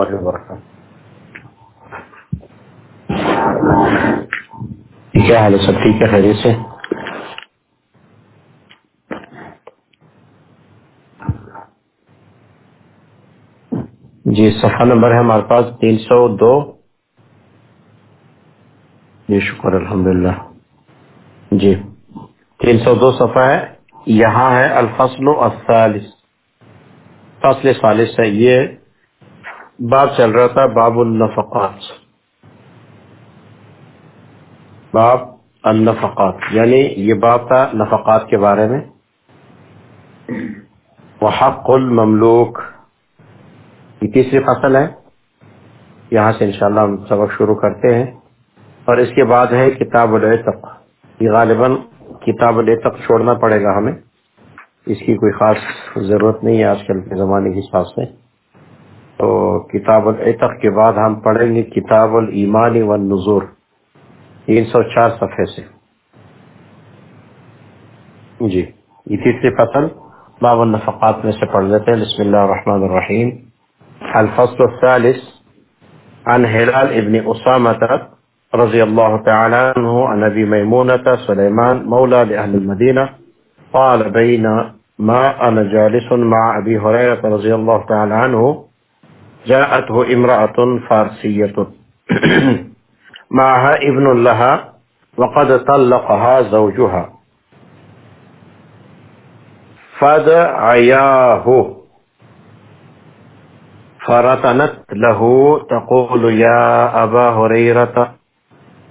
اللہ وبرکاتہ کیا حال ہے سب؟ ٹھیک ہے، خیریت سے؟ جی صفحہ نمبر ہے ہمارے پاس، تین سو دو۔ جی شکر، الحمدللہ۔ جی تین سو دو صفحہ ہے۔ یہاں ہے الفصل الثالث۔ فصل ثالث ہے، یہ باب چل رہا تھا، باب النفقات۔ باب النفقات یعنی یہ باب تھا نفقات کے بارے میں۔ وحق المملوک، یہ تیسری فصل ہے۔ یہاں سے انشاءاللہ ہم سبق شروع کرتے ہیں۔ اور اس کے بعد ہے کتاب العتق۔ یہ غالباً کتاب العتق چھوڑنا پڑے گا ہمیں۔ اس کی کوئی خاص ضرورت نہیں ہے آج کل کے زمانے کے حساب سے تو کتاب العتق کے بعد ہم پڑھیں گے کتاب الایمان والنظور تین سو چار صفحے سے۔ جی یہ تیسری فصل باب النفقات میں سے پڑھ لیتے ہیں۔ بسم اللہ الرحمن الرحیم۔ الفصل الثالث عن هلال ابن أسامة رضي الله تعالى عنه عن أبي ميمونة سليمان مولى لأهل المدينة قال بين ما أنا جالس مع أبي هريرة رضي الله تعالى عنه جاءته امرأة فارسية. معها ابن لها وقد طلقها زوجها. فدعياه. فرتنت له تقول يا أبا هريرة،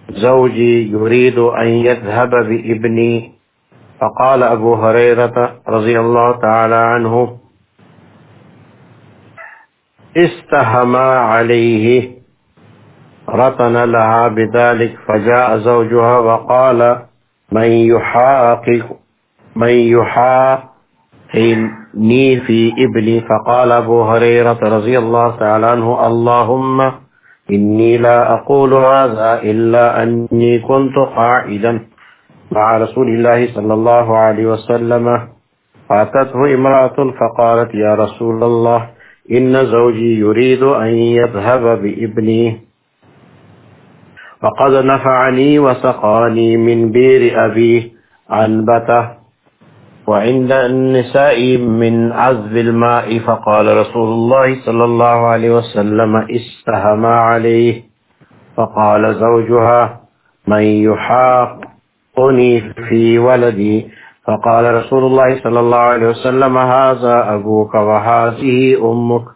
زوجي يريد أن يذهب بابني. فقال أبو هريرة رضي الله تعالى عنه استهما عليه رتن لها بذلك فجاء زوجها وقال من يحاقق من يحاقني في ابني فقال أبو هريرة رضي الله تعالى عنه اللهم إني لا أقول هذا إلا أني كنت قاعدا مع رسول الله صلى الله عليه وسلم. فأتته امرأة فقالت يا رسول الله إن زوجي يريد أن يذهب بابني وقد نفعني وسقاني من بير أبيه عنبته وعند النساء من عذب الماء، فقال رسول الله صلى الله عليه وسلم استهم عليه. فقال زوجها، من يحاقني في ولدي؟ فقال رسول الله صلى الله عليه وسلم، هذا أبوك وهذه أمك،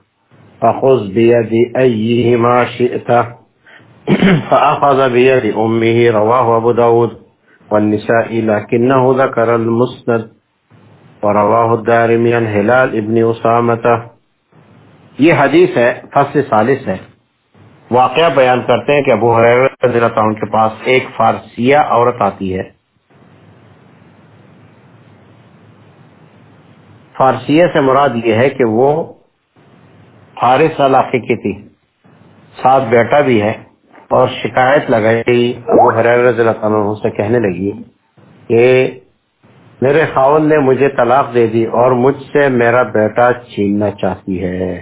فخذ بيد أيهما شئت. فأخذ بيد أمه، رواه أبو داود والنساء لكنه ذكر المسند ورواہ الدارمی عن ہلال ابن اسامتا یہ حدیث ہے، فصل ثالث ہے۔ واقعہ بیان کرتے ہیں کہ ابو حریرہ رضی اللہ عنہ کے پاس ایک فارسیہ عورت آتی ہے۔ فارسیہ سے مراد یہ ہے کہ وہ فارس علاقے کی تھی، ساتھ بیٹا بھی ہے اور شکایت لگائی، ابو رضی اللہ عنہ سے کہنے لگی کہ میرے خاون نے مجھے طلاق دے دی اور مجھ سے میرا بیٹا چھیننا چاہتی ہے۔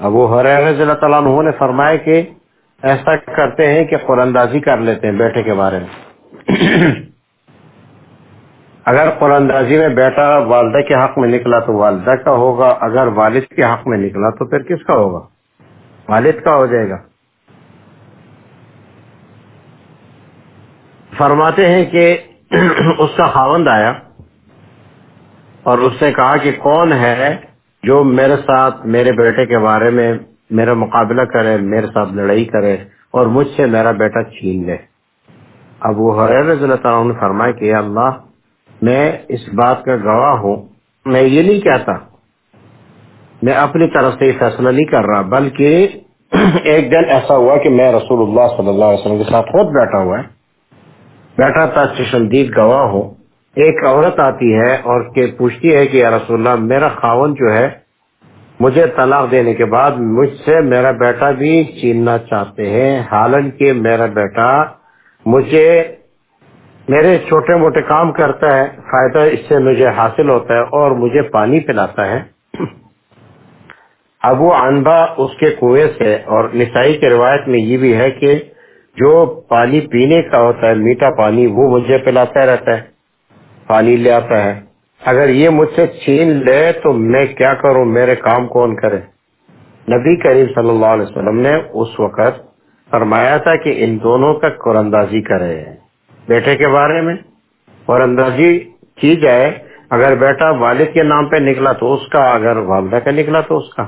ابو رضی اللہ تعالیٰ عنہ نے فرمایا کہ ایسا کرتے ہیں کہ قرآن اندازی کر لیتے ہیں بیٹے کے بارے میں۔ اگر قرآن اندازی میں بیٹا والدہ کے حق میں نکلا تو والدہ کا ہوگا، اگر والد کے حق میں نکلا تو پھر کس کا ہوگا؟ والد کا ہو جائے گا۔ فرماتے ہیں کہ اس کا خاوند آیا اور اس نے کہا کہ کون ہے جو میرے ساتھ میرے بیٹے کے بارے میں میرا مقابلہ کرے، میرے ساتھ لڑائی کرے اور مجھ سے میرا بیٹا چھین لے۔ اب وہ رضی اللہ تعالیٰ نے فرمایا کہ اللہ میں اس بات کا گواہ ہوں۔ میں یہ نہیں کہتا، میں اپنی طرف سے یہ فیصلہ نہیں کر رہا، بلکہ ایک دن ایسا ہوا کہ میں رسول اللہ صلی اللہ علیہ وسلم کے ساتھ خود بیٹھا ہوا ہے۔ بیٹھا تھا چشمدید گواہ ہو ایک عورت آتی ہے اور کہ پوچھتی ہے کہ یا رسول اللہ، میرا خاون جو ہے، مجھے طلاق دینے کے بعد مجھ سے میرا بیٹا بھی چیننا چاہتے ہیں۔ حالانکہ میرا بیٹا مجھے میرے چھوٹے موٹے کام کرتا ہے، فائدہ اس سے مجھے حاصل ہوتا ہے اور مجھے پانی پلاتا ہے۔ ابو عنبا اس کے کنویں سے، اور نسائی کی روایت میں یہ بھی ہے کہ جو پانی پینے کا ہوتا ہے، میٹھا پانی، وہ مجھے پلاتا رہتا ہے، پانی لے آتا ہے۔ اگر یہ مجھ سے چھین لے تو میں کیا کروں؟ میرے کام کون کرے؟ نبی کریم صلی اللہ علیہ وسلم نے اس وقت فرمایا تھا کہ ان دونوں کا قرآندازی کرے بیٹے کے بارے میں۔ قرآندازی کی جائے، اگر بیٹا والد کے نام پہ نکلا تو اس کا، اگر والدہ کا نکلا تو اس کا۔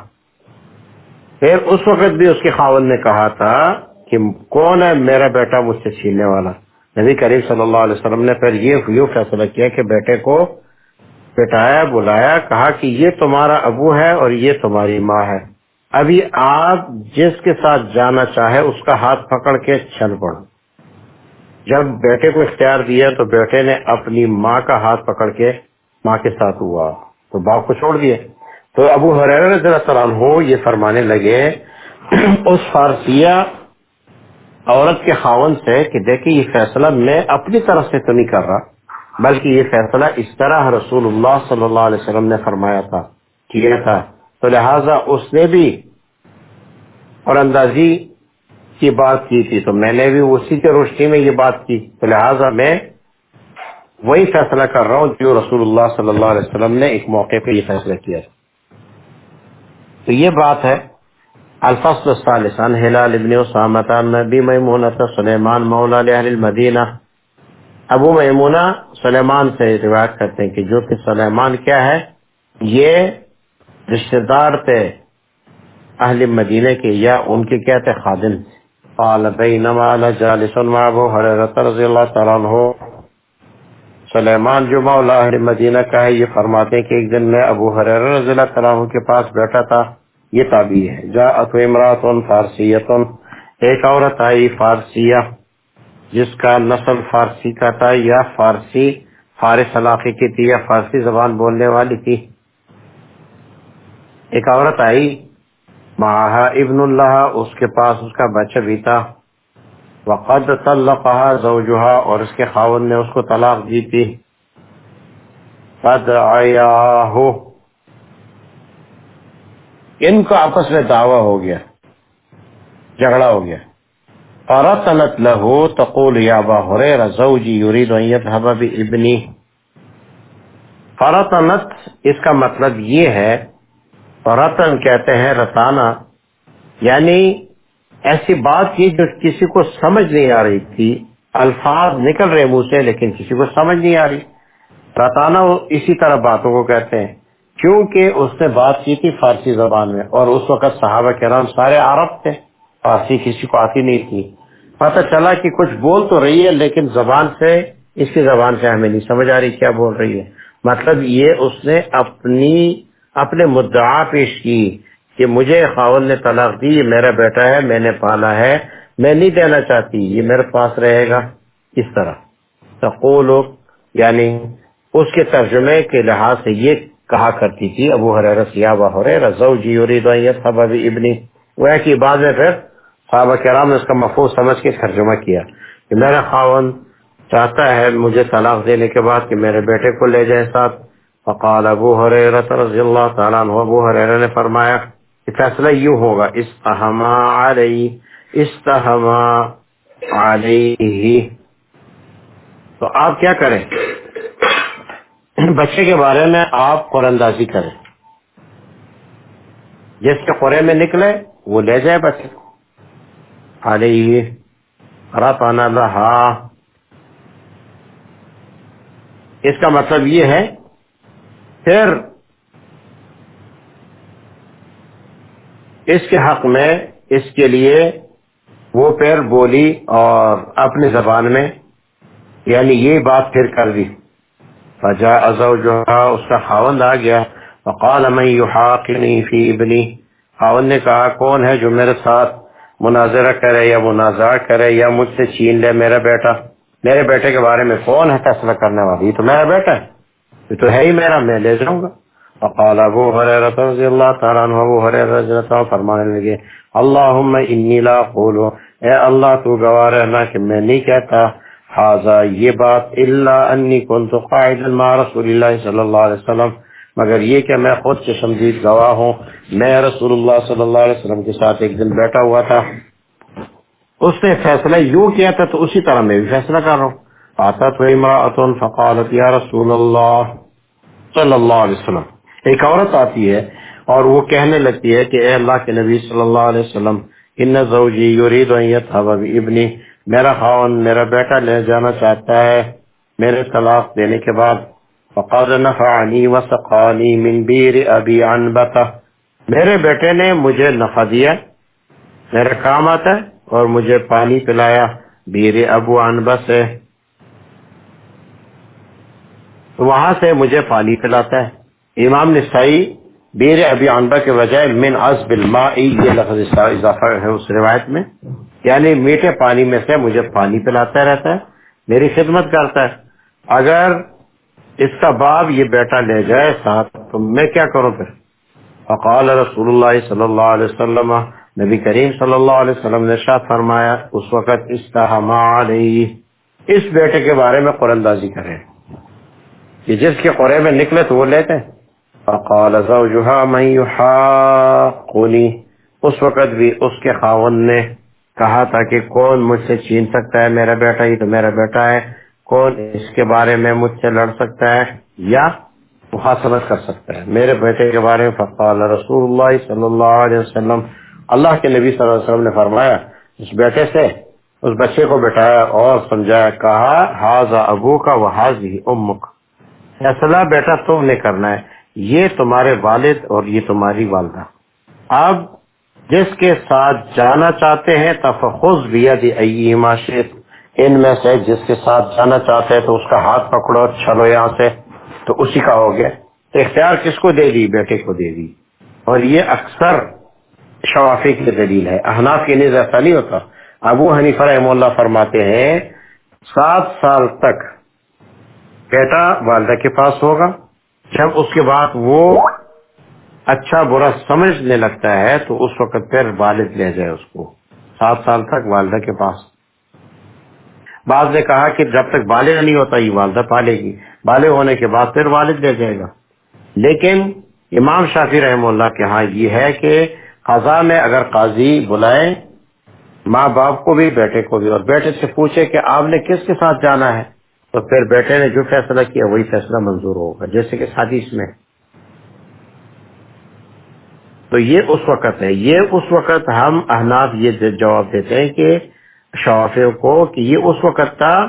پھر اس وقت بھی اس کے خاون نے کہا تھا کہ کون ہے میرا بیٹا مجھ سے چھیننے والا؟ نبی کریم صلی اللہ علیہ وسلم نے پھر یہ یوں فیصلہ کیا کہ بیٹے کو بٹایا بلایا، کہا کہ یہ تمہارا ابو ہے اور یہ تمہاری ماں ہے۔ ابھی آپ جس کے ساتھ جانا چاہے، اس کا ہاتھ پکڑ کے چل پڑو۔ جب بیٹے کو اختیار دیا تو بیٹے نے اپنی ماں کا ہاتھ پکڑ کے ماں کے ساتھ ہوا، تو باپ کو چھوڑ دیا۔ تو ابو حریر رضی اللہ تعالیٰ عنہ یہ فرمانے لگے، اس فارسیہ عورت کے خاون سے کہ دیکھیں یہ فیصلہ میں اپنی طرف سے تو نہیں کر رہا، بلکہ یہ فیصلہ اس طرح رسول اللہ صلی اللہ علیہ وسلم نے فرمایا تھا، کیا تھا۔ تو لہٰذا اس نے بھی اور اندازی کی بات کی تھی تو میں نے بھی اسی کے روشنی میں یہ بات کی تو لہٰذا میں وہی فیصلہ کر رہا ہوں جو رسول اللہ صلی اللہ علیہ وسلم نے ایک موقع پہ یہ فیصلہ کیا تو یہ بات ہے، الفصل الثالثان ہلال ابن اسامت نبی میمونت سلیمان مولا لہل المدینہ۔ ابو میمونہ سلیمان سے روایت کرتے ہیں کہ جو کہ سلیمان کیا ہے، یہ رشتہ دار تھے اہل مدینہ کے یا ان کے کیا تھے، خادم قال بینما انا جالس مع ابو حریرہ رضی اللہ تعالی عنہ۔ سلیمان جو مولا اہل مدینہ کا ہے، یہ فرماتے ہیں کہ ایک دن میں ابو حریرہ رضی اللہ تعالی عنہ کے پاس بیٹھا تھا۔ یہ تابعی ہے۔ جاءت امرات فارسیت ایک عورت آئی فارسیہ، جس کا نسل فارسی کا تھا یا فارسی، فارس علاقے کی تھی یا فارسی زبان بولنے والی تھی۔ ایک عورت آئی ماہا ابن اللہ، اس کے پاس اس کا بچہ بھی تھا۔ وقد طلقها زوجها اور اس کے خاون نے اس کو طلاق دی تھی۔ قد ان کا آپس میں دعویٰ ہو گیا، جھگڑا ہو گیا۔ فرطنت له، تقول یا ابا حریر زوجی یرید ان یذهب بابنی فرطنت اس کا مطلب یہ ہے رتن کہتے ہیں، رتانا۔ یعنی ایسی بات کی جو کسی کو سمجھ نہیں آ رہی تھی۔ الفاظ نکل رہے منہ سے لیکن کسی کو سمجھ نہیں آ رہی۔ رتانا اسی طرح باتوں کو کہتے ہیں۔ کیونکہ اس نے بات کی تھی فارسی زبان میں اور اس وقت صحابہ کرام سارے عرب تھے۔ فارسی کسی کو آتی نہیں تھی۔ پتہ چلا کہ کچھ بول تو رہی ہے لیکن زبان سے، اس کی زبان سے ہمیں نہیں سمجھ آ رہی کیا بول رہی ہے۔ مطلب یہ اس نے اپنی اپنے مدعا پیش کی کہ مجھے خاون نے طلاق دی، یہ میرا بیٹا ہے، میں نے پالا ہے، میں نہیں دینا چاہتی، یہ میرے پاس رہے گا۔ اس طرح۔ تقول یعنی اس کے ترجمے کے لحاظ سے یہ کہا کرتی تھی، ابو حریر سیابہ حریر زوجی ابنی۔ وہ کہ بعد میں پھر صحابہ کرام نے اس کا مفہوم سمجھ کے ترجمہ کیا۔ کہ میرا خاون چاہتا ہے مجھے طلاق دینے کے بعد کہ میرے بیٹے کو لے جائے ساتھ۔ فقال ابو حریرت رضی اللہ تعالیٰ عنہ، ابو حریرہ نے فرمایا کہ فیصلہ یوں ہوگا استحما علی استحما علیہ۔ تو آپ کیا کریں؟ بچے کے بارے میں آپ قرآندازی کریں۔ جس کے قرے میں نکلے، وہ لے جائے بچے علیہ رتنا لہا۔ اس کا مطلب یہ ہے پھر اس کے حق میں، اس کے لیے وہ پھر بولی اور اپنی زبان میں یعنی یہ بات پھر کر دی۔ فجا ازو جو اس کا خاوند آ گیا۔ وقال من يحاقني في ابني خاوند نے کہا، کون ہے جو میرے ساتھ مناظرہ کرے یا منازع کرے یا مجھ سے چھین لے میرا بیٹا؟ میرے بیٹے کے بارے میں کون ہے فیصلہ کرنے والی تو میرا بیٹا ہے۔ یہ تو ہے ہی میرا، میں لے جاؤں گا۔ فقال ابو حریرہ رضی اللہ تعالیٰ عنہ، ابو حریرہ رضی اللہ تعالیٰ فرمانے لگے، اللہم انی لا قولو اے اللہ تو گواہ رہنا کہ میں نہیں کہتا حاضا یہ بات الا انی کنت قائدا مع رسول اللہ صلی اللہ علیہ وسلم، مگر یہ کہ میں خود چشمدید گواہ ہوں۔ میں رسول اللہ صلی اللہ علیہ وسلم کے ساتھ ایک دن بیٹھا ہوا تھا۔ اس نے فیصلہ یوں کیا تھا تو اسی طرح میں بھی فیصلہ کر رہا ہوں۔ آتا تو امراۃ فقالت یا رسول اللہ، صلی اللہ علیہ وسلم۔ ایک عورت آتی ہے اور وہ کہنے لگتی ہے کہ، اے اللہ کے نبی صلی اللہ علیہ وسلم، ان زوجی یرید ان یذهب ابنی میرا خاون، میرا بیٹا لے جانا چاہتا ہے، میرے طلاق دینے کے بعد۔ فقد نفعنی وسقانی من بیر ابی عنبتہ۔ میرے بیٹے نے مجھے نفع دیا میرے کام آتا ہے اور مجھے پانی پلایا۔ بیر ابو عنبہ سے وہاں سے مجھے پانی پلاتا ہے۔ امام نسائی بیر ابی عنبہ کے بجائے من عزب الماء، یہ لفظ اضافہ ہے اس روایت میں۔ یعنی میٹھے پانی میں سے مجھے پانی پلاتا رہتا ہے، میری خدمت کرتا ہے۔ اگر اس کا باپ یہ بیٹا لے جائے ساتھ، تو میں کیا کروں پھر؟ فقال رسول اللہ صلی اللہ علیہ وسلم، نبی کریم صلی اللہ علیہ وسلم نے شاہ فرمایا، اس وقت استحما علیہ اس بیٹے کے بارے میں قرآن اندازی کرے کہ جس کے قرے میں نکلے تو وہ لیتے ہیں۔ فقال زوجها من يحاقني اس وقت بھی اس کے خاون نے کہا تھا کہ کون مجھ سے چھین سکتا ہے میرا بیٹا؟ ہی تو میرا بیٹا ہے۔ کون اس کے بارے میں مجھ سے لڑ سکتا ہے یا محاسبت کر سکتا ہے؟ میرے بیٹے کے بارے میں فقال رسول اللہ صلی اللہ علیہ وسلم۔ اللہ کے نبی صلی اللہ علیہ وسلم نے فرمایا، اس بیٹے سے، اس بچے کو بٹھایا اور سمجھایا، کہا حاض ابو کا وہ حاضی امک فیصلہ بیٹا تم نے کرنا ہے۔ یہ تمہارے والد اور یہ تمہاری والدہ۔ اب جس کے ساتھ جانا چاہتے ہیں، تفخذ بھی معاشرت ان میں سے جس کے ساتھ جانا چاہتے ہیں تو اس کا ہاتھ پکڑو چلو یہاں سے۔ تو اسی کا ہو گیا۔ تو اختیار کس کو دے دی؟ بیٹے کو دے دی۔ اور یہ اکثر شوافی کی دلیل ہے۔ احناف کی نیز ایسا نہیں ہوتا۔ ابو حنیف رحم اللہ فرماتے ہیں، سات سال تک بیٹا والدہ کے پاس ہوگا۔ جب اس کے بعد وہ اچھا برا سمجھنے لگتا ہے تو اس وقت پھر والد لے جائے اس کو۔ سات سال تک والدہ کے پاس۔ بعض نے کہا کہ جب تک بالغ نہیں ہوتا، یہ والدہ پالے گی۔ بالغ ہونے کے بعد پھر والد لے جائے گا۔ لیکن امام شافی رحم اللہ کے ہاں یہ ہے کہ خزاں میں اگر قاضی بلائے، ماں باپ کو بھی، بیٹے کو بھی، اور بیٹے سے پوچھے کہ آپ نے کس کے ساتھ جانا ہے؟ تو پھر بیٹے نے جو فیصلہ کیا وہی فیصلہ منظور ہوگا جیسے کہ حدیث میں۔ تو یہ اس وقت ہے، یہ اس وقت ہم احناف یہ جواب دیتے ہیں کہ شوافے کو کہ یہ اس وقت تھا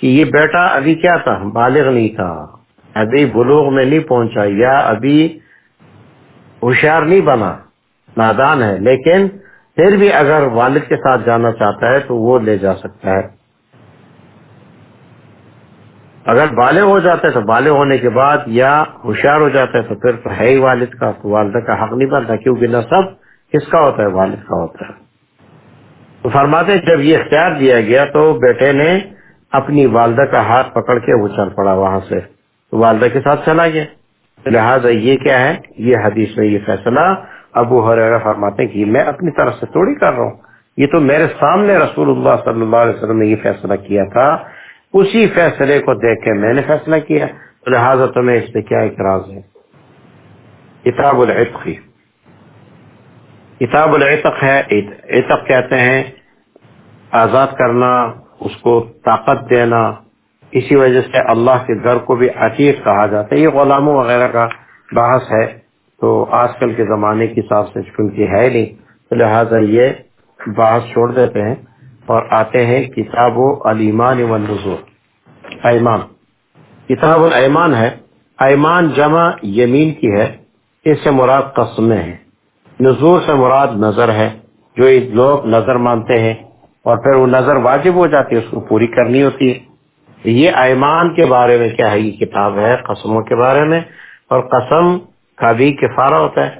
کہ یہ بیٹا ابھی کیا تھا؟ بالغ نہیں تھا۔ ابھی بلوغ میں نہیں پہنچا یا ابھی ہوشیار نہیں بنا، نادان ہے۔ لیکن پھر بھی اگر والد کے ساتھ جانا چاہتا ہے تو وہ لے جا سکتا ہے۔ اگر بالغ ہو جاتا ہے تو بالغ ہونے کے بعد یا ہوشیار ہو جاتا ہے تو پھر تو ہے ہی والد کا، تو والدہ کا حق نہیں بنتا کیونکہ نہ سب کس کا ہوتا ہے؟ والد کا ہوتا ہے۔ تو فرماتے جب یہ اختیار دیا گیا تو بیٹے نے اپنی والدہ کا ہاتھ پکڑ کے وہ چل پڑا وہاں سے۔ تو والدہ کے ساتھ چلا گیا۔ لہٰذا یہ کیا ہے؟ یہ حدیث میں یہ فیصلہ ابو حرا فرماتے ہیں کہ میں اپنی طرف سے توڑی کر رہا ہوں۔ یہ تو میرے سامنے رسول اللہ صلی اللہ علیہ وسلم نے یہ فیصلہ کیا تھا۔ اسی فیصلے کو دیکھ کے میں نے فیصلہ کیا تو لہٰذا تمہیں اس پہ کیا اعتراض ہے؟ کتاب العتقی کتاب العتق ہے، عتق کہتے ہیں آزاد کرنا، اس کو طاقت دینا، اسی وجہ سے اللہ کے گھر کو بھی عتیق کہا جاتا ہے۔ یہ غلاموں وغیرہ کا بحث ہے، تو آج کل کے زمانے کے حساب سے چونکہ ہے نہیں، تو لہٰذا یہ بحث چھوڑ دیتے ہیں۔ اور آتے ہیں کتاب و المان والنظور ایمان، کتاب الایمان ہے۔ ایمان جمع یمین کی ہے۔ اس سے مراد قسمیں ہیں نظور سے مراد نظر ہے، جو لوگ نظر مانتے ہیں اور پھر وہ نظر واجب ہو جاتی ہے، اس کو پوری کرنی ہوتی ہے۔ یہ ایمان کے بارے میں کیا ہے؟ یہ کتاب ہے قسموں کے بارے میں۔ اور قسم کا بھی کفارہ ہوتا ہے۔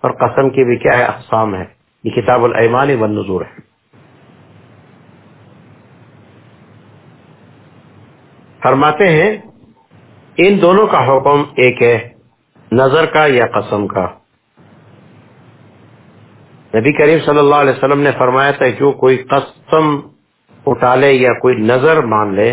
اور قسم کی بھی کیا ہے؟ اقسام ہے۔ یہ کتاب الایمان والنظور ہے۔ فرماتے ہیں، ان دونوں کا حکم ایک ہے، نظر کا یا قسم کا۔ نبی کریم صلی اللہ علیہ وسلم نے فرمایا تھا، جو کوئی قسم اٹھا لے یا کوئی نظر مان لے،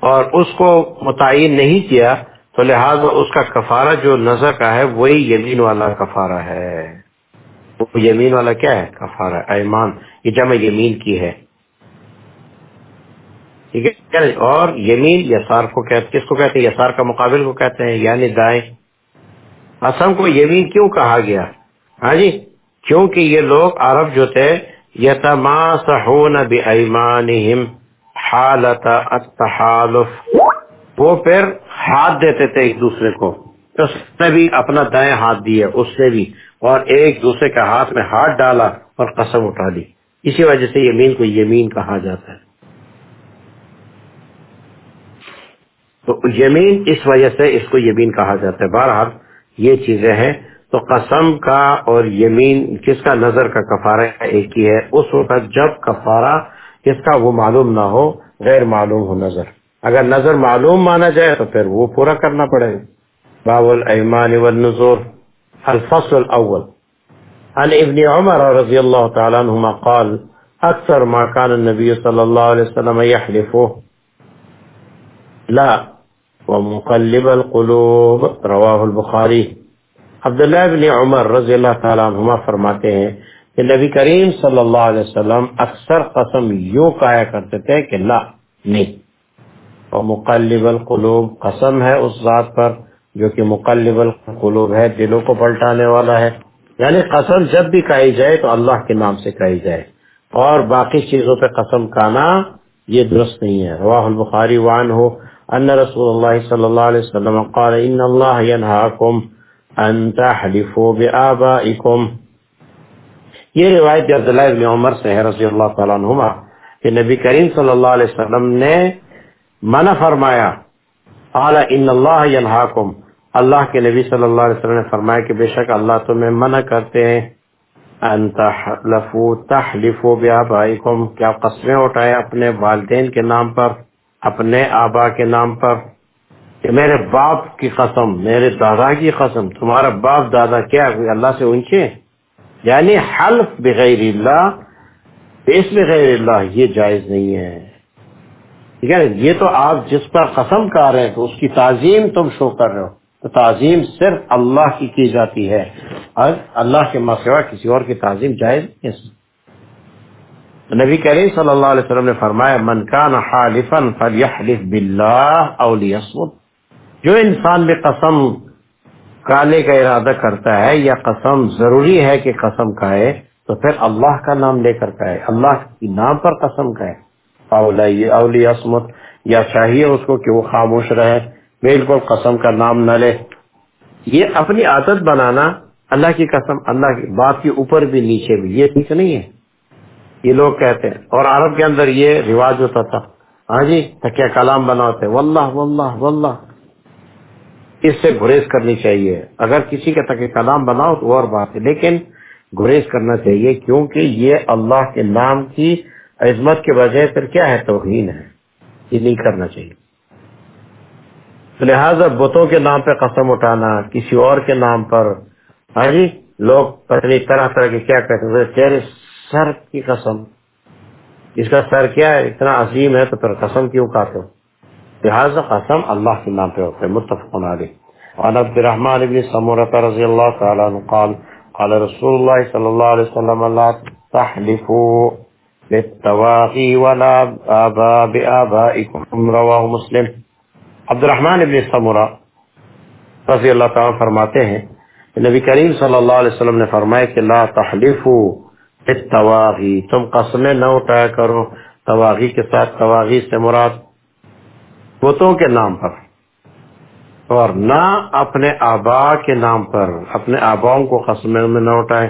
اور اس کو متعین نہیں کیا، تو لہٰذا اس کا کفارہ جو نظر کا ہے، وہی یمین والا کفارہ ہے۔ وہ یمین والا کیا ہے؟ کفارہ، ایمان، یہ جمع یمین کی ہے۔ ٹھیک ہے؟ اور یمین یسار کو کہتے کس کو کہتے ہیں؟ یسار کا مقابل کو کہتے ہیں یعنی دائیں۔ قسم کو یمین کیوں کہا گیا؟ ہاں جی کیونکہ یہ لوگ عرب جو تھے، یتماسحون بایمانہم حالت التحالف۔ وہ پھر ہاتھ دیتے تھے ایک دوسرے کو۔ اس نے بھی اپنا دائیں ہاتھ دیا، اس نے بھی۔ اور ایک دوسرے کے ہاتھ میں ہاتھ ڈالا اور قسم اٹھا لی۔ اسی وجہ سے یمین کو یمین کہا جاتا ہے۔ تو یمین اس وجہ سے اس کو یمین کہا جاتا ہے۔ بہرحال یہ چیزیں ہیں۔ تو قسم کا اور یمین کس کا نظر کا کفارہ ایک ہی ہے۔ اس وقت جب کفارہ کس کا وہ معلوم نہ ہو، غیر معلوم ہو نظر۔ اگر نظر معلوم مانا جائے تو پھر وہ پورا کرنا پڑے گا۔ باب الایمان والنظور الفصل الاول۔ عن ابن عمر رضی اللہ تعالی عنہما قال، اکثر ما كان النبي صلى الله عليه وسلم يحلفه لا. ومقلب القلوب. رواه البخاری. عبداللہ ابن عمر رضی اللہ تعالی عنہما فرماتے ہیں کہ نبی کریم صلی اللہ علیہ وسلم اکثر قسم یوں کہا کرتے تھے کہ لا، نہیں. اور مقلب القلوب قسم ہے اس ذات پر جو کہ مقلب القلوب ہے، دلوں کو پلٹانے والا ہے. یعنی قسم جب بھی کہی جائے تو اللہ کے نام سے کہی جائے. اور باقی چیزوں پہ قسم کہنا یہ درست نہیں ہے. رواہ البخاری وان ہو ان رسول اللہ صلی اللہ علیہ وسلم قال ان اللہ ينهاكم ان تحلفوا بآبائكم. یہ روایت عبداللہ ابن عمر سے ہے، رضی اللہ تعالیٰ عنہما، کہ نبی کریم صلی اللہ علیہ وسلم نے منع فرمایا اعلی ان اللہ ینہاکم اللہ کے نبی صلی اللہ علیہ وسلم نے فرمایا کہ بے شک اللہ تمہیں منع کرتے ہیں ان تحلفو تحلفو بیابائکم کیا قسمیں اٹھائے اپنے والدین کے نام پر؟ اپنے آبا کے نام پر کہ میرے باپ کی قسم، میرے دادا کی قسم، تمہارا باپ، دادا کیا اللہ سے اونچے؟ یعنی حلف بغیر اللہ اس بغیر اللہ یہ جائز نہیں ہے۔ ٹھیک ہے؟ یہ تو آپ جس پر قسم کر رہے ہیں تو اس کی تعظیم تم شو کر رہے ہو۔ تو تعظیم صرف اللہ کی کی جاتی ہے۔ اور اللہ کے مسوا کسی اور کی تعظیم جائز نبی کریم صلی اللہ علیہ وسلم نے فرمایا، من کان حالفا فلیحلف باللہ او لیصمت. جو انسان بھی قسم کالے کا ارادہ کرتا ہے یا قسم ضروری ہے کہ قسم کہے تو پھر اللہ کا نام لے کر کہے اللہ کی نام پر قسم کہے اولی عصمت یا چاہیے اس کو کہ وہ خاموش رہے، بالکل قسم کا نام نہ لے۔ یہ اپنی عادت بنانا، اللہ کی قسم، اللہ کی بات کے اوپر بھی نیچے بھی، یہ ٹھیک نہیں ہے۔ یہ لوگ کہتے ہیں۔ اور عرب کے اندر یہ رواج ہوتا تھا۔ ہاں جی کیا کلام بناتے واللہ واللہ واللہ۔ اس سے گریز کرنی چاہیے۔ اگر کسی کے تک کلام بناؤ تو اور بات ہے۔ لیکن گریز کرنا چاہیے کیونکہ یہ اللہ کے نام کی عظمت کے بجائے پھر کیا ہے؟ توہین ہے۔ یہ نہیں کرنا چاہیے۔ لہذا بتوں کے نام پہ قسم اٹھانا، کسی اور کے نام پر۔ ہاں جی لوگ پتنی طرح طرح کے کیا کہتے ہیں۔ سر کی قسم۔ اس کا سر کیا ہے؟ اتنا عظیم ہے تو پھر قسم کیوں کہتے ہو لہذا قسم اللہ کے نام پہ ہوتے ہیں متفق علیہ۔ وعن عبد الرحمن بن سمورة رضی اللہ تعالی عنہ قال قال رسول اللہ صلی اللہ علیہ وسلم، لا تحلفوا بالتواغي ولا آباء بآبائكم رواه مسلم۔ عبد الرحمن ابن سمرہ رضی اللہ تعالیٰ فرماتے ہیں، نبی کریم صلی اللہ علیہ وسلم نے فرمایا کہ لا تحلفو بالتواغی تم قسمیں نہ اٹھایا کرو، تواغی کے ساتھ تواغی سے مراد بتوں کے نام پر۔ اور نہ اپنے آبا کے نام پر، اپنے آباؤں کو قسمیں میں نہ اٹھائے۔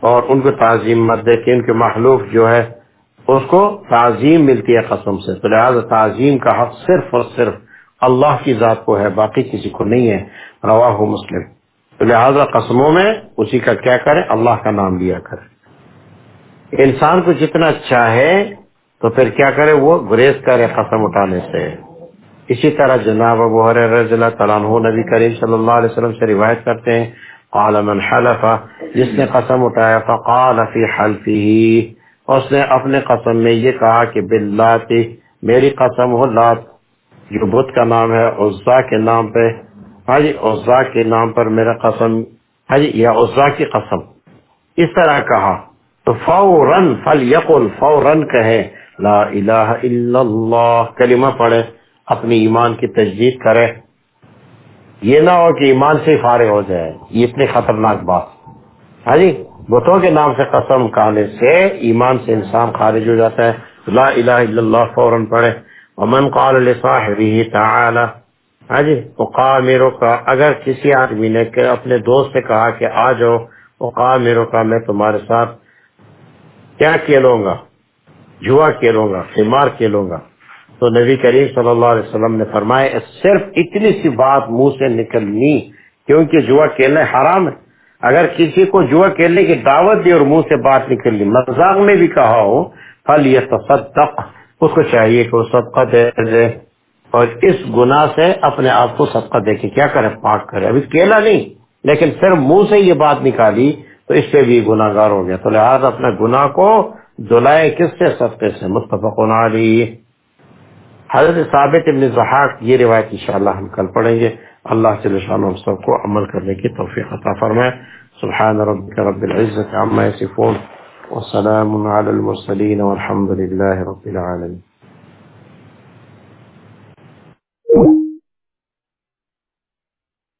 اور ان کو تعظیم مت دے کہ ان کے محلوف جو ہے، اس کو تعظیم ملتی ہے قسم سے۔ تو لہٰذا تعظیم کا حق صرف اور صرف اللہ کی ذات کو ہے، باقی کسی کو نہیں ہے۔ روا ہو مسلم۔ تو لہٰذا قسموں میں اسی کا کیا کرے اللہ کا نام لیا کرے انسان کو جتنا چاہے تو پھر کیا کرے وہ گریز کرے قسم اٹھانے سے۔ اسی طرح جناب ابو رضی اللہ تعالیٰ نبی کریم صلی اللہ علیہ وسلم سے روایت کرتے ہیں، قال من حلف، جس نے قسم اٹھایا، فقال فی حلفه اس نے اپنے قسم میں یہ کہا کہ باللات میری قسم ہو لات، جو بت کا نام ہے، عزا کے نام پہ۔ ہاں جی عزا کے نام پر میرا قسم ہاں جی یا عزا کی قسم۔ اس طرح کہا۔ تو فوراً فل یقل فوراً کہے، لا الہ الا اللہ، کلمہ پڑھے، اپنی ایمان کی تجدید کرے۔ یہ نہ ہو کہ ایمان سے فارغ ہو جائے، یہ اتنی خطرناک بات۔ ہاں جی بتوں کے نام سے قسم کھانے سے ایمان سے انسان خارج ہو جاتا ہے۔ لا الہ الا اللہ، فوراً پڑھے۔ ومن قال لصاحبه تعالی ہاں جی اقامرو کا اگر کسی آدمی نے کہ اپنے دوست سے کہا کہ آ جاؤ اقامرو کا میں تمہارے ساتھ کیا کھیلوں گا؟ جوا کھیلوں گا، خمار کھیلوں گا؟ تو نبی کریم صلی اللہ علیہ وسلم نے فرمایا صرف اتنی سی بات منہ سے نکلنی، کیونکہ جوا کھیلنا حرام ہے۔ اگر کسی کو جوا کھیلنے کی دعوت دی اور منہ سے بات نکل لی مذاق میں بھی کہا ہو پھل یہ تصدق اس کو چاہیے کہ وہ صدقہ دے دے۔ اور اس گناہ سے اپنے آپ کو صدقہ دے کے کیا کرے؟ پاک کرے۔ ابھی کیلا نہیں، لیکن پھر منہ سے یہ بات نکالی تو اس سے بھی گناہ گار ہو گیا۔ تو لہٰذا اپنے گناہ کو دلائے کس سے؟ صدقے سے۔ متفق علی حضرت ثابت ابن زحاق یہ روایت انشاءاللہ ہم کل پڑھیں گے۔ اللہ سے ہم سب کو عمل کرنے کی توفیق عطا فرمائے۔ سبحان ربك رب العزت عما يصفون والسلام على المرسلين والحمد لله رب العالمين